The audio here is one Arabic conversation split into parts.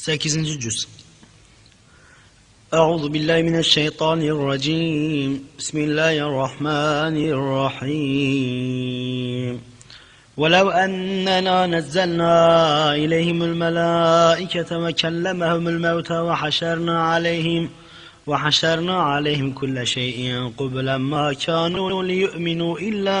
8. cüz. أعوذ بالله من الشيطان الرجيم بسم الله الرحمن الرحيم ولو أننا نزلنا إليهم الملائكة وكلمهم الموتى وحشرنا عليهم وحشرنا عليهم كل شيء قبلا ما كانوا ليؤمنوا إلا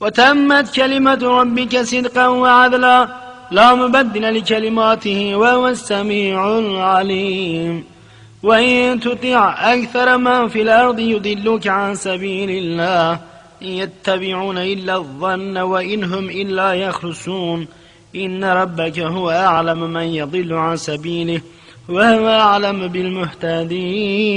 وتمت كلمة ربك صدقا وعدلا لا مبدل لكلماته وهو السميع العليم. وإن تطع أكثر من في الأرض يضلوك عن سبيل الله. إن يتبعون إلا الظن وإن هم إلا يخرسون إن ربك هو أعلم من يضل عن سبيله وهو أعلم بالمهتدين.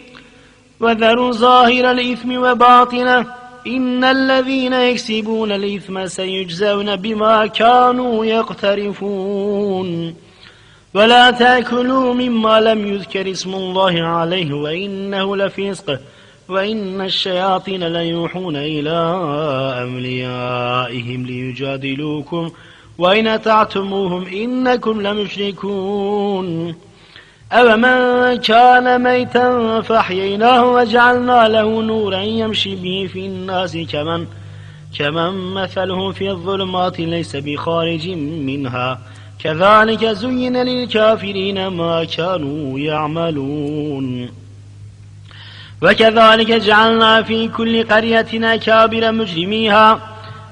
وذروا ظاهر الإثم وباطنه إن الذين يكسبون الإثم سيجزون بما كانوا يقترفون. ولا تأكلوا مما لم يذكر اسم الله عليه وإنه لفسق. وإن الشياطين ليوحون إلى أوليائهم ليجادلوكم. وإن أطعتموهم إنكم لمشركون. أومن كان ميتا فأحييناه وجعلنا له نورا يمشي به في الناس كمن كمن مثله في الظلمات ليس بخارج منها. كذلك زين للكافرين ما كانوا يعملون. وكذلك جعلنا في كل قرية أكابر مجرميها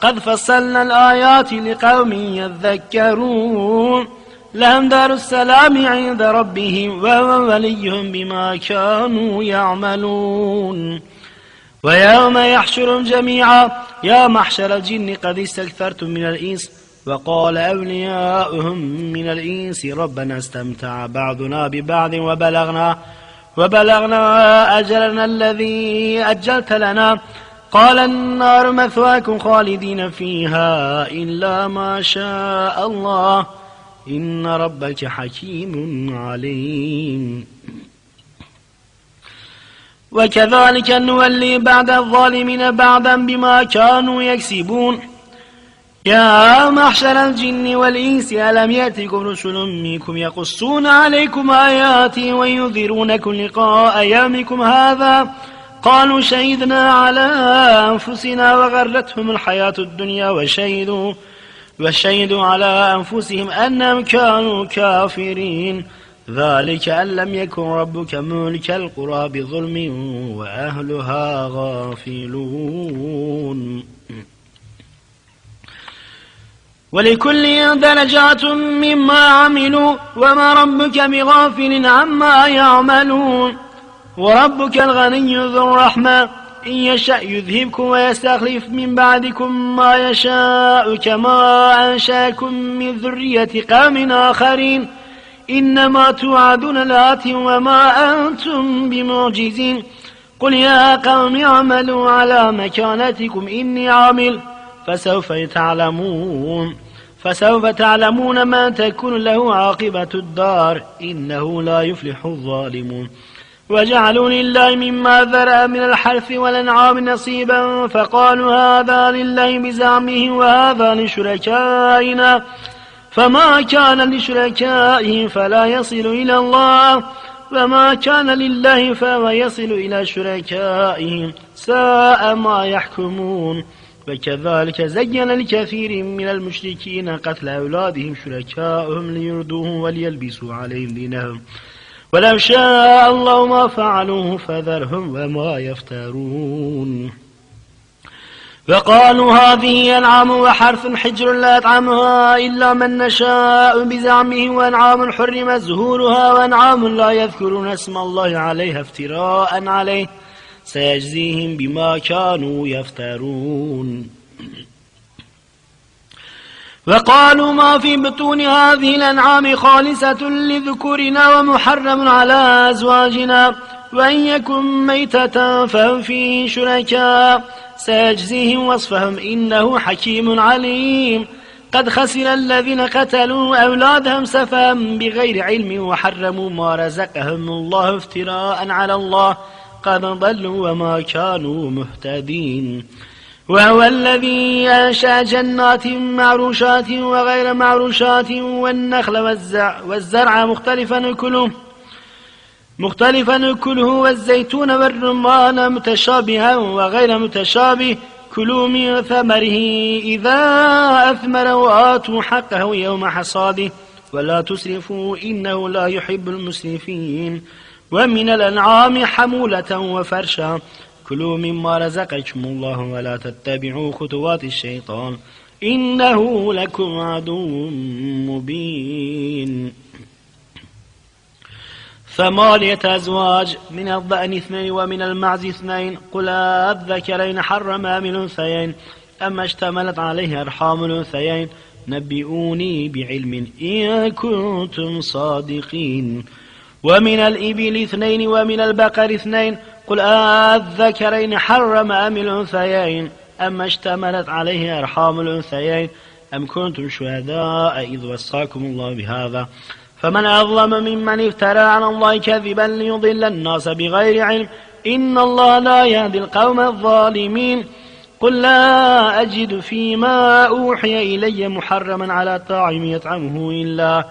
قد فصلنا الآيات لقوم يذكرون لهم دار السلام عند ربهم وهو وليهم بما كانوا يعملون ويوم يحشرهم جميعا يا محشر الجن قد استكثرتم من الإنس وقال أولياؤهم من الإنس ربنا استمتع بعضنا ببعض وبلغنا وبلغنا أجلنا الذي أجلت لنا قال النار مثواكم خالدين فيها إلا ما شاء الله. إن ربك حكيم عليم. وكذلك نولي بعد الظالمين بعدا بما كانوا يكسبون. يا محشر الجن والإنس ألم يأتكم رسل منكم يقصون عليكم آياتي وينذرونكم لقاء يومكم هذا؟ قالوا شهدنا على أنفسنا وغرتهم الحياة الدنيا وشهدوا وشهدوا على أنفسهم أنهم كانوا كافرين. ذلك أن لم يكن ربك ملك القرى بظلم وأهلها غافلون. ولكل درجات مما عملوا وما ربك بغافل عما يعملون. وربك الغني ذو الرحمة إن يشأ يذهبكم ويستخلف من بعدكم ما يشاء كما أنشأكم من ذرية قوم آخرين. إنما توعدون لآت وما أنتم بمعجزين. قل يا قوم اعملوا على مكانتكم إني عامل فسوف تعلمون. فسوف تعلمون ما تكون له عاقبة الدار إنه لا يفلح الظالمون. وجعلوا لله مما ذرأ من الحرث والأنعام نصيبا فقالوا هذا لله بزعمه وهذا لشركائنا فما كان لشركائهم فلا يصل إلى الله وما كان لله فهو يصل إلى شركائهم ساء ما يحكمون وكذلك زين لكثير من المشركين قتل أولادهم شركائهم ليردوهم وليلبسوا عليهم دينهم ولو شاء الله ما فعلوه فذرهم وما يفترون. فقالوا هذه أنعام وحرث حجر لا يطعمها إلا من نشاء بزعمه وأنعام حرم زهورها وأنعام لا يذكرون اسم الله عليها افتراء عليه. سيجزيهم بما كانوا يفترون. وقالوا ما في بطون هذه الأنعام خالصة لذكورنا ومحرم على أزواجنا. وإن يكن ميتة فهم فيه شركاء. سيجزيهم وصفهم إنه حكيم عليم. قد خسر الذين قتلوا أولادهم سفا بغير علم وحرموا ما رزقهم الله افتراء على الله. قد ضلوا وما كانوا مهتدين. وهو الذي أنشأ جنات معروشات وغير معروشات والنخل والزرع مختلفا كله مختلفا كله والزيتون والرمان متشابها وغير متشابه كلوا من ثمره إذا أثمر وآتوا حقه يوم حصاده ولا تسرفوا إنه لا يحب المسرفين ومن الأنعام حمولة وفرشا. كلوا مما رزقكم الله ولا تتبعوا خطوات الشيطان. إنه لكم عدو مبين. ثمانية أزواج من الضأن اثنين ومن المعز اثنين. قل الذكرين حرم من الأنثيين؟ أما اشتملت عليه أرحام الأنثيين؟ نبئوني بعلم إن كنتم صادقين. ومن الإبل اثنين ومن البقر اثنين. قل الذكرين حرم أم الأنثيين أما اشتملت عليه أرحام الأنثيين أم كنتم شهداء إذ وصاكم الله بهذا فمن أظلم ممن افترى على الله كذبا ليضل الناس بغير علم إن الله لا يهدي القوم الظالمين قل لا أجد فيما أوحي إلي محرما على طاعم يطعمه إلا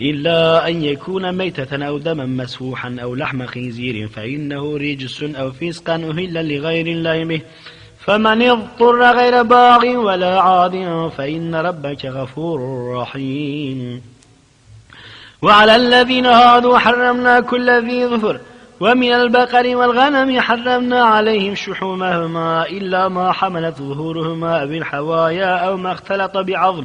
إلا أن يكون ميتة أو دما مسفوحا أو لحم خنزير فإنه رجس أو فسقا أهل لغير الله به. فمن اضطر غير باغ ولا عاد فإن ربك غفور رحيم. وعلى الذين هادوا حرمنا كل ذي ظفر ومن البقر والغنم حرمنا عليهم شحومهما إلا ما حملت ظهورهما بالحوايا أو ما اختلط بعظم.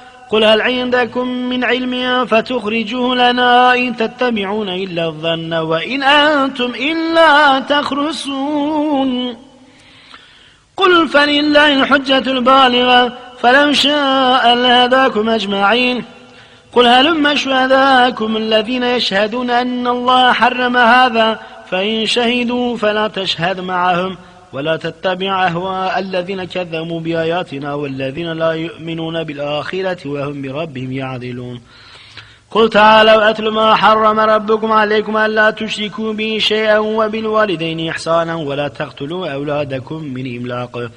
قل هل عندكم من علم فتخرجوه لنا إن تتبعون إلا الظن وإن أنتم إلا تخرسون. قل فلله الحجة البالغة فلو شاء لهداكم أجمعين. قل هلم شهداكم الذين يشهدون أن الله حرم هذا فإن شهدوا فلا تشهد معهم. ولا تتبع أهواء الذين كذبوا بآياتنا والذين لا يؤمنون بالآخرة وهم بربهم يعدلون. قل تعالوا أتل ما حرم ربكم عليكم ألا تشركوا به شيئا وبالوالدين إحسانا ولا تقتلوا أولادكم من إملاق.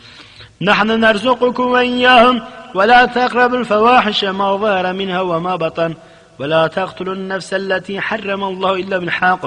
نحن نرزقكم وإياهم ولا تقربوا الفواحش ما ظهر منها وما بطن ولا تقتلوا النفس التي حرم الله إلا بالحق.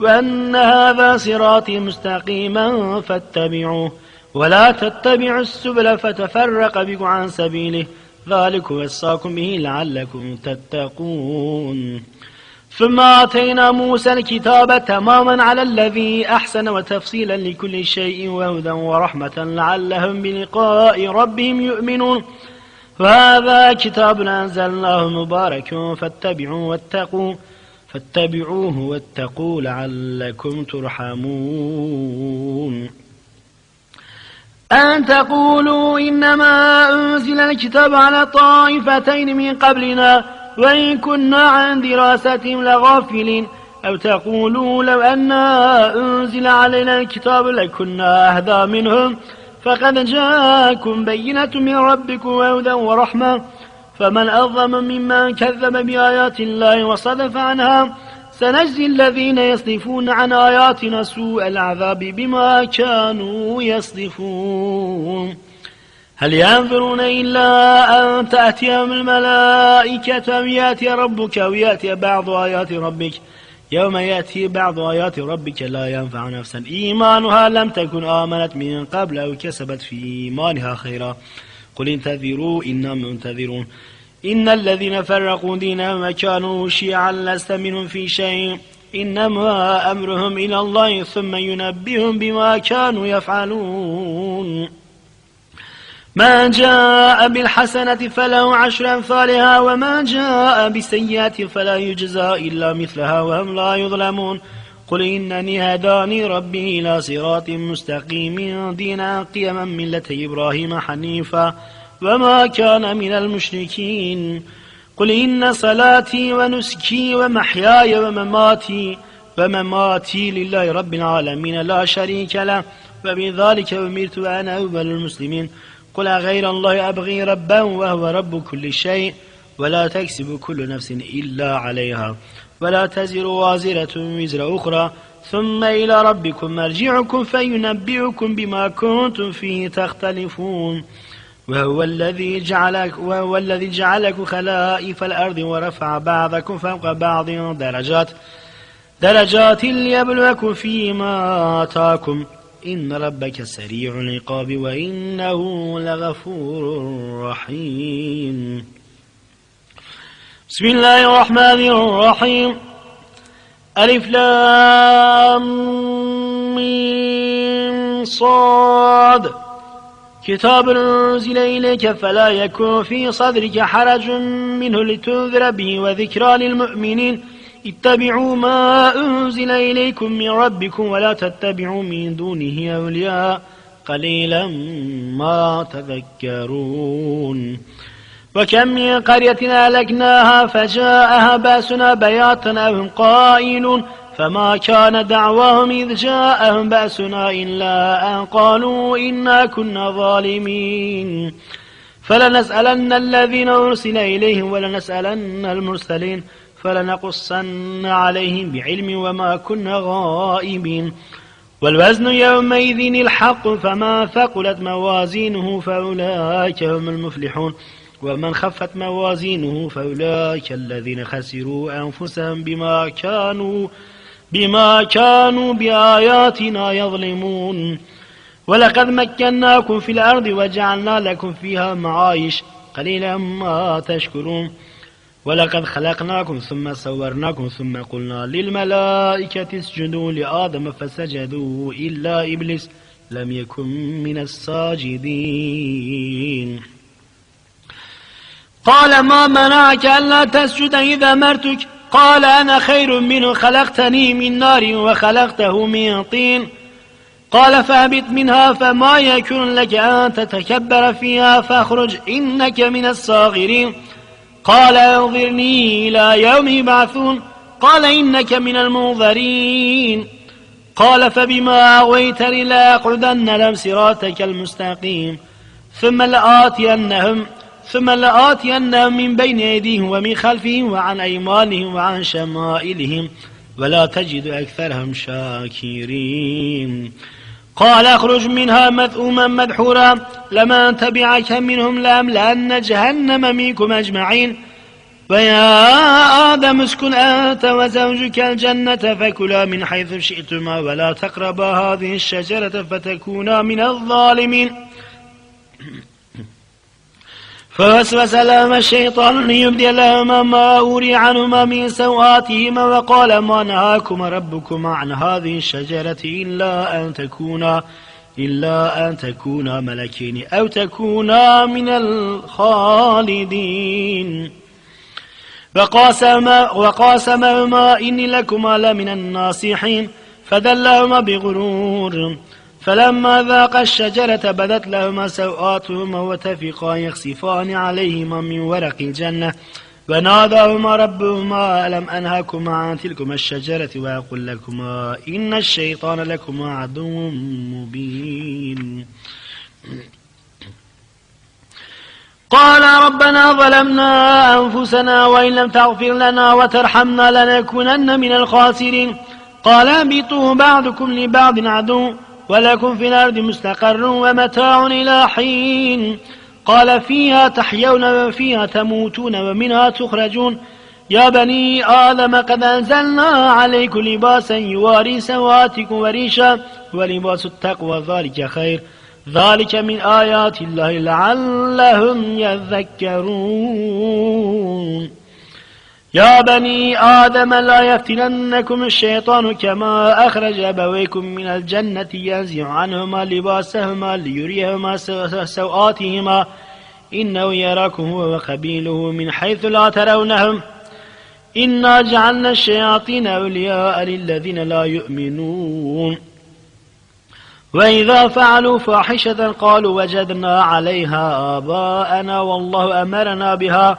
وأن هذا صراطي مستقيما فاتبعوه. ولا تتبعوا السبل فتفرق بكم عن سبيله. ذلك وصاكم به لعلكم تتقون. ثم آتينا موسى الكتاب تماما على الذي أحسن وتفصيلا لكل شيء وهدى ورحمة لعلهم بلقاء ربهم يؤمنون. وهذا كتاب أنزلناه مبارك فاتبعوا واتقوا فاتبعوه واتقوا لعلكم ترحمون. أن تقولوا إنما أنزل الكتاب على طائفتين من قبلنا وإن كنا عن دراستهم لغافلين. أو تقولوا لو أنا أنزل علينا الكتاب لكنا أهدى منهم. فقد جاءكم بينة من ربكم وهدى ورحمة. فمن أظلم ممن كذب بآيات الله وصدف عنها سنجزي الذين يصدفون عن آياتنا سوء العذاب بما كانوا يصدفون. هل ينظرون إلا أن تأتيهم الملائكة ويأتي ربك ويأتي بعض آيات ربك؟ يوم يأتي بعض آيات ربك لا ينفع نفسا. إيمانها لم تكن آمنت من قبل أو كسبت في إيمانها خيرا. قل انتظروا إنا منتظرون. إن الذين فرقوا دينهم وكانوا شيعا لست منهم في شيء. إنما أمرهم إلى الله ثم ينبئهم بما كانوا يفعلون. ما جاء بالحسنة فله عشر أمثالها وما جاء بالسيئة فلا يجزى إلا مثلها وهم لا يظلمون. قل إنني هداني ربي إلى صراط مستقيم دينا قيما ملة إبراهيم حنيفا وما كان من المشركين. قل إن صلاتي ونسكي ومحياي ومماتي ومماتي لله رب العالمين لا شريك له وبذلك أمرت وأنا أول المسلمين. قل غير الله أبغي ربا وهو رب كل شيء ولا تكسب كل نفس إلا عليها. ولا تزر وازرة وزر أخرى. ثم إلى ربكم مرجعكم فينبئكم بما كنتم فيه تختلفون. وهو الذي جعلك وهو الذي جعلكم خلائف الأرض ورفع بعضكم فوق بعض درجات. درجات ليبلوكم فيما آتاكم. إن ربك سريع العقاب وإنه لغفور رحيم. بسم الله الرحمن الرحيم. ألف لام صاد. كتاب أنزل إليك فلا يكون في صدرك حرج منه لتنذر به وذكرى للمؤمنين. اتبعوا ما أنزل إليكم من ربكم ولا تتبعوا من دونه أولياء. قليلا ما تذكرون. وكم من قرية ألكناها فجاءها بأسنا بياتا أو قائلون فما كان دعواهم إذ جاءهم بأسنا إلا أن قالوا إنا كنا ظالمين. فلنسألن الذين أرسل إليهم ولنسألن المرسلين فلنقصن عليهم بعلم وما كنا غائبين. والوزن يومئذ الحق فما ثقلت موازينه فأولئك هم المفلحون. ومن خفت موازينه فأولئك الذين خسروا أنفسهم بما كانوا بما كانوا بآياتنا يظلمون. ولقد مكناكم في الأرض وجعلنا لكم فيها معايش. قليلا ما تشكرون. ولقد خلقناكم ثم صورناكم ثم قلنا للملائكة اسجدوا لآدم فسجدوا إلا إبليس لم يكن من الساجدين. قال ما منعك ألا تسجد إذا مرتك؟ قال أنا خير منه خلقتني من نار وخلقته من طين. قال فاهبط منها فما يكون لك أن تتكبر فيها فاخرج إنك من الصاغرين. قال أنظرني إلى يوم يبعثون. قال إنك من المنظرين. قال فبما أغويتني لأقعدن لهم صراطك المستقيم. ثم لآتينهم ثم لآتينهم من بين أيديهم ومن خلفهم وعن أيمانهم وعن شمائلهم ولا تجد أكثرهم شاكرين. قال اخرج منها مذءوما مدحورا لما تبعك منهم لأملأن جهنم منكم أجمعين. ويا آدم اسكن أنت وزوجك الجنة فكلا من حيث شئتما ولا تقربا هذه الشجرة فتكونا من الظالمين. فوسوس لهما الشيطان ليبدي لهما ما أوري عنهما من سوآتهما وقال ما نهاكما ربكما عن هذه الشجرة إلا أن تكونا إلا أن تكونا ملكين أو تكونا من الخالدين. وقاسما وقاسمهما إني لكما لمن الناصحين. فدلهما بغرور. فلما ذاق الشجرة بدت لهما سوآتهما وتفقا يخسفان عليهما من ورق الجنة. وناداهما ربهما ألم أنهكما عن تلكما الشجرة؟ وأقول لكما إن الشيطان لكما عدو مبين. قال ربنا ظلمنا أنفسنا وإن لم تغفر لنا وترحمنا لنكونن من الخاسرين. قال اهبطوا بعضكم لبعض عدو. ولكم في الأرض مستقر ومتاع إلى حين. قال فيها تحيون وفيها تموتون ومنها تخرجون. يا بني آدم قد أنزلنا عليكم لباسا يواري سواتكم وريشا ولباس التقوى ذلك خير. ذلك من آيات الله لعلهم يذكرون. يا بني آدم لا يفتننكم الشيطان كما أخرج أبويكم من الجنة ينزع عنهما لباسهما ليريهما سوآتهما. إنه يراكم هو وقبيله من حيث لا ترونهم. إنا جعلنا الشياطين أولياء للذين لا يؤمنون. وإذا فعلوا فاحشة قالوا وجدنا عليها آباءنا والله أمرنا بها.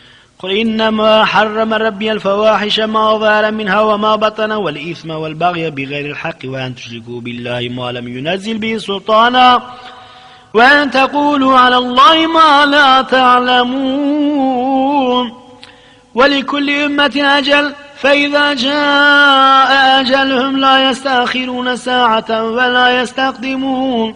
قل إنما حرم ربي الفواحش ما ظهر منها وما بطن والإثم والبغي بغير الحق وأن تشركوا بالله ما لم ينزل به سلطانا وأن تقولوا على الله ما لا تعلمون ولكل أمة أجل فإذا جاء أجلهم لا يستأخرون ساعة ولا يستقدمون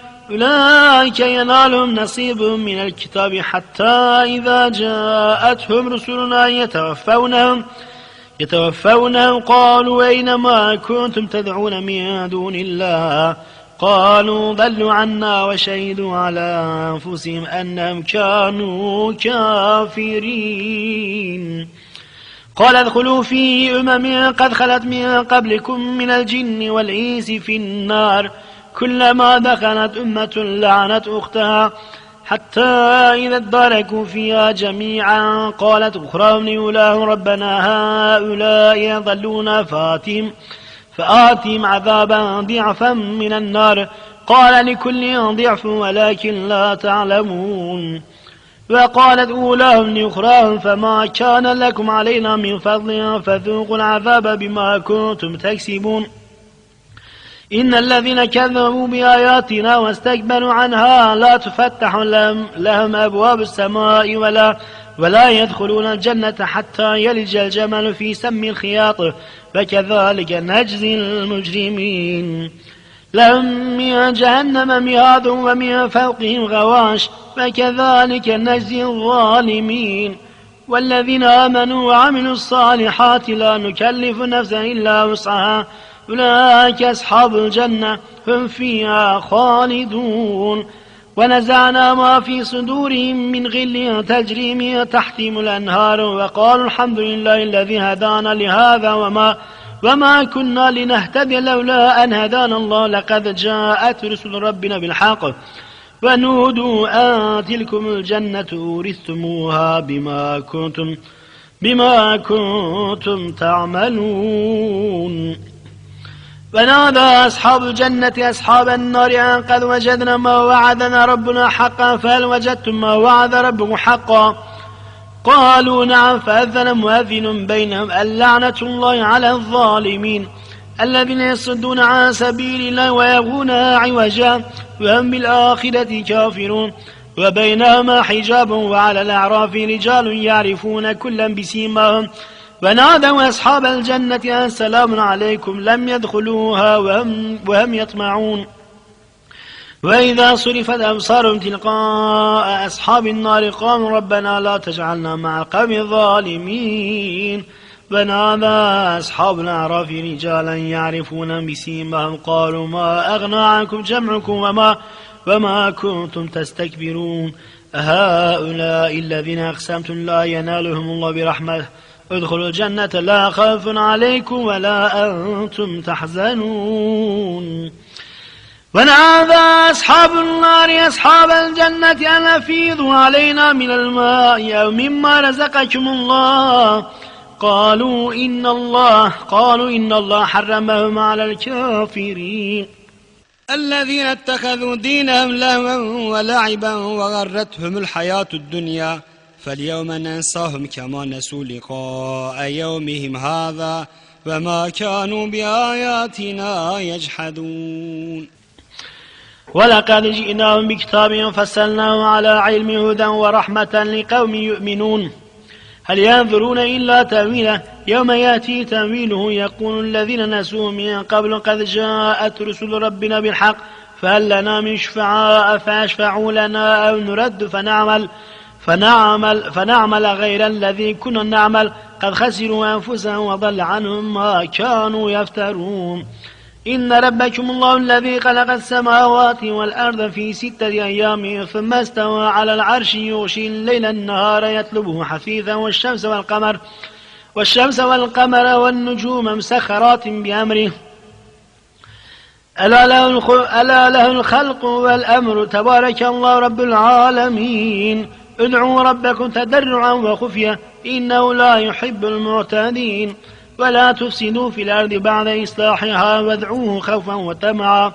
أولئك ينالهم نصيبهم من الكتاب حتى إذا جاءتهم رسلنا يتوفونهم. يتوفونهم. قالوا أينما كنتم تدعون من دون الله؟ قالوا ضلوا عنا وشهدوا على أنفسهم أنهم كانوا كافرين. قال ادخلوا في أمم قد خلت من قبلكم من الجن والإنس في النار. كلما دخلت أمة لعنت أختها. حتى إذا اداركوا فيها جميعا قالت أخراهم لأولاه ربنا هؤلاء يضلون فاتهم فآتهم عذابا ضعفا من النار. قال لكل ضعف ولكن لا تعلمون. وقالت أولاهم لأخراهم فما كان لكم علينا من فضل فذوقوا العذاب بما كنتم تكسبون. إن الذين كذبوا بآياتنا واستكبروا عنها لا تفتح لهم, لهم أبواب السماء ولا ولا يدخلون الجنة حتى يلج الجمل في سم الخياط. فكذلك نجزي المجرمين. لهم من جهنم مهاد ومن فوقهم غواش. فكذلك نجزي الظالمين. والذين آمنوا وعملوا الصالحات لا نكلف نفسا إلا وسعها. أولئك أصحاب الجنة هم فيها خالدون. ونزعنا ما في صدورهم من غل تجري من تحتهم الأنهار وقالوا الحمد لله الذي هدانا لهذا وما وما كنا لنهتدي لولا أن هدانا الله. لقد جاءت رسل ربنا بالحق ونودوا أن تلكم الجنة أورثتموها بما كنتم بما كنتم تعملون. ونادى أصحاب الجنة أصحاب النار أن قد وجدنا ما وعدنا ربنا حقا فهل وجدتم ما وعد ربكم حقا؟ قالوا نعم فأذن مؤذن بينهم اللعنة الله على الظالمين الذين يصدون عن سبيل الله ويغونها عوجا وهم بالآخرة كافرون. وبينهما حجاب وعلى الأعراف رجال يعرفون كلا بسيماهم. ونادوا أصحاب الجنة أن سلام عليكم لم يدخلوها وهم, وهم يطمعون. وإذا صرفت أبصارهم تلقاء أصحاب النار قاموا ربنا لا تجعلنا مع القوم الظالمين ونادى أصحاب الأعراف رجالا يعرفون بسيمهم قالوا ما أغنى عنكم جمعكم وما وما كنتم تستكبرون؟ هؤلاء الذين أقسمتم لا ينالهم الله برحمته ادخلوا الجنة لا خوف عليكم ولا أنتم تحزنون. ونادى أصحاب النار أصحاب الجنة أن أفيضوا علينا من الماء أو مما رزقكم الله. قالوا إن الله قالوا إن الله حرمهم على الكافرين. الذين اتخذوا دينهم لهوا ولعبا وغرتهم الحياة الدنيا. فاليوم ننساهم كما نسوا لقاء يومهم هذا وما كانوا بآياتنا يجحدون. ولقد جئناهم بكتاب فصلناه على علم هدى ورحمة لقوم يؤمنون. هل ينظرون إلا تأويله؟ يوم يأتي تأويله يقول الذين نسوه من قبل قد جاءت رسل ربنا بالحق فهل لنا من شفعاء فأشفعوا لنا أو نرد فنعمل؟ فنعمل, فنعمل غير الذي كنا نعمل. قد خسروا أنفسهم وضل عنهم ما كانوا يفترون. إن ربكم الله الذي خلق السماوات والأرض في ستة أيام ثم استوى على العرش يغشي الليل النهار يطلبه حثيثا والشمس والقمر والشمس والقمر والنجوم مسخرات بأمره. ألا له, ألا له الخلق والأمر. تبارك الله رب العالمين. ادعوا ربكم تدرعا وخفية إنه لا يحب المعتدين. ولا تفسدوا في الأرض بعد إصلاحها وادعوه خوفا وطمعا.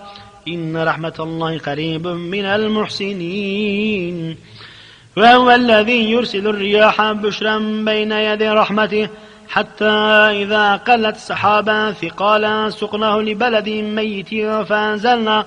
إن رحمة الله قريب من المحسنين. وهو الذي يرسل الرياح بشرا بين يدي رحمته حتى إذا قلت سحابا ثقالا سقناه لبلد ميت فأنزلنا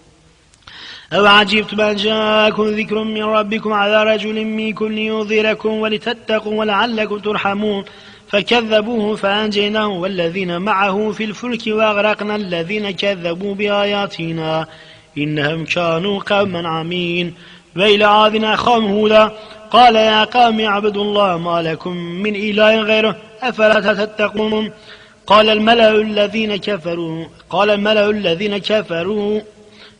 أو عجبتم أن جاءكم ذكر من ربكم على رجل منكم لينذركم ولتتقوا ولعلكم ترحمون فكذبوه فأنجيناه والذين معه في الفلك وأغرقنا الذين كذبوا بآياتنا إنهم كانوا قوما عمين. وإلى عاد أخاهم هودا. قال يا قوم اعبدوا الله ما لكم من إله غيره أفلا تتقون؟ قال الملأ الذين كفروا قال الملأ الذين كفروا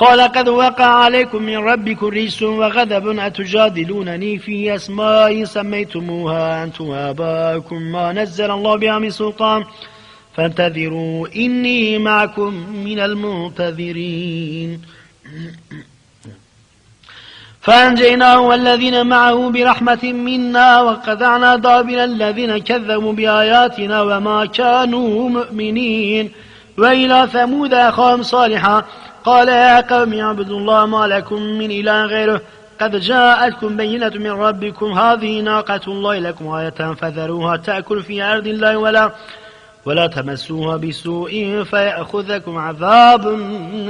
قال قد وقع عليكم من ربكم رجس وغضب أتجادلونني في أسماء سميتموها أنتم وآباؤكم ما نزل الله بها من سلطان فانتظروا إني معكم من المنتظرين. فأنجيناه والذين معه برحمة منا وقطعنا دابر الذين كذبوا بآياتنا وما كانوا مؤمنين. وإلى ثمود أخاهم صالحا قال يا قوم اعبدوا الله ما لكم من إله غيره. قد جاءتكم بينة من ربكم. هذه ناقة الله لكم آية فذروها تأكل في أرض الله ولا ولا تمسوها بسوء فيأخذكم عذاب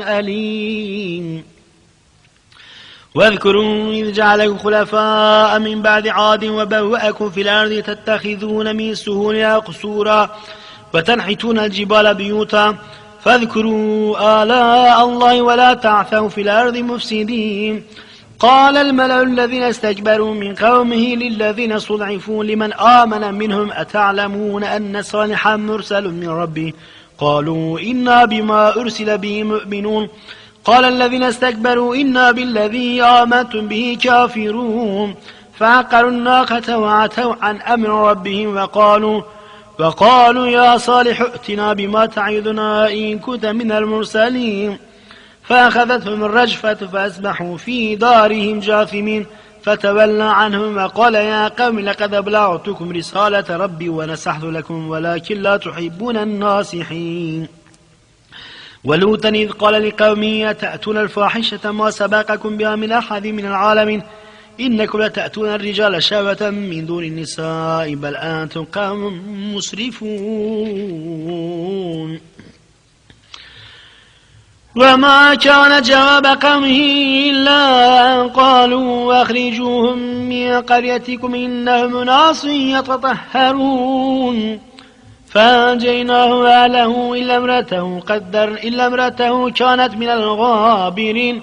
أليم. واذكروا إذ جعلكم خلفاء من بعد عاد وبوأكم في الأرض تتخذون من سهولها قصورا وتنحتون الجبال بيوتا فاذكروا آلاء الله ولا تعثوا في الأرض مفسدين. قال الملأ الذين استكبروا من قومه للذين صدعفوا لمن آمن منهم أتعلمون أن صالحا مرسل من ربه؟ قالوا إنا بما أرسل به مؤمنون. قال الذين استكبروا إنا بالذي آمنتم به كافرون. فعقروا الناقة وعتوا عن أمر ربهم وقالوا وقالوا يا صالح ائتنا بما تعيدنا إن كنت من المرسلين. فأخذتهم الرجفة فأسبحوا في دارهم جاثمين. فتولى عنهم وقال يا قوم لقد أبلغتكم رسالة ربي ونسحت لكم ولكن لا تحبون الناصحين. ولوطا إذ قال لقومه تأتون الفاحشة ما سبقكم بها من أحد من العالمين؟ إنكم لتأتون الرجال شهوة من دون النساء بل أنتم قوم مسرفون. وما كان جواب قومه إلا أن قالوا واخرجوهم من قريتكم إنهم ناس يتطهرون. فأنجيناه وأهله إلا امرأته قدر إلا امرأته كانت من الغابرين.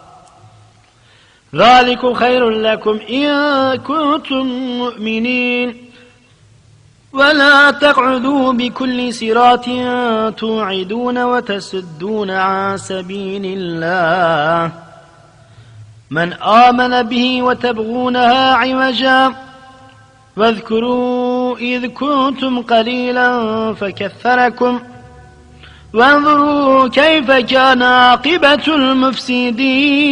ذلك خير لكم إن كنتم مؤمنين. ولا تقعدوا بكل صراط توعدون وتسدون عن سبيل الله. من آمن به وتبغونها عوجا واذكروا إذ كنتم قليلا فكثركم. وانظروا كيف كان عاقبة المفسدين.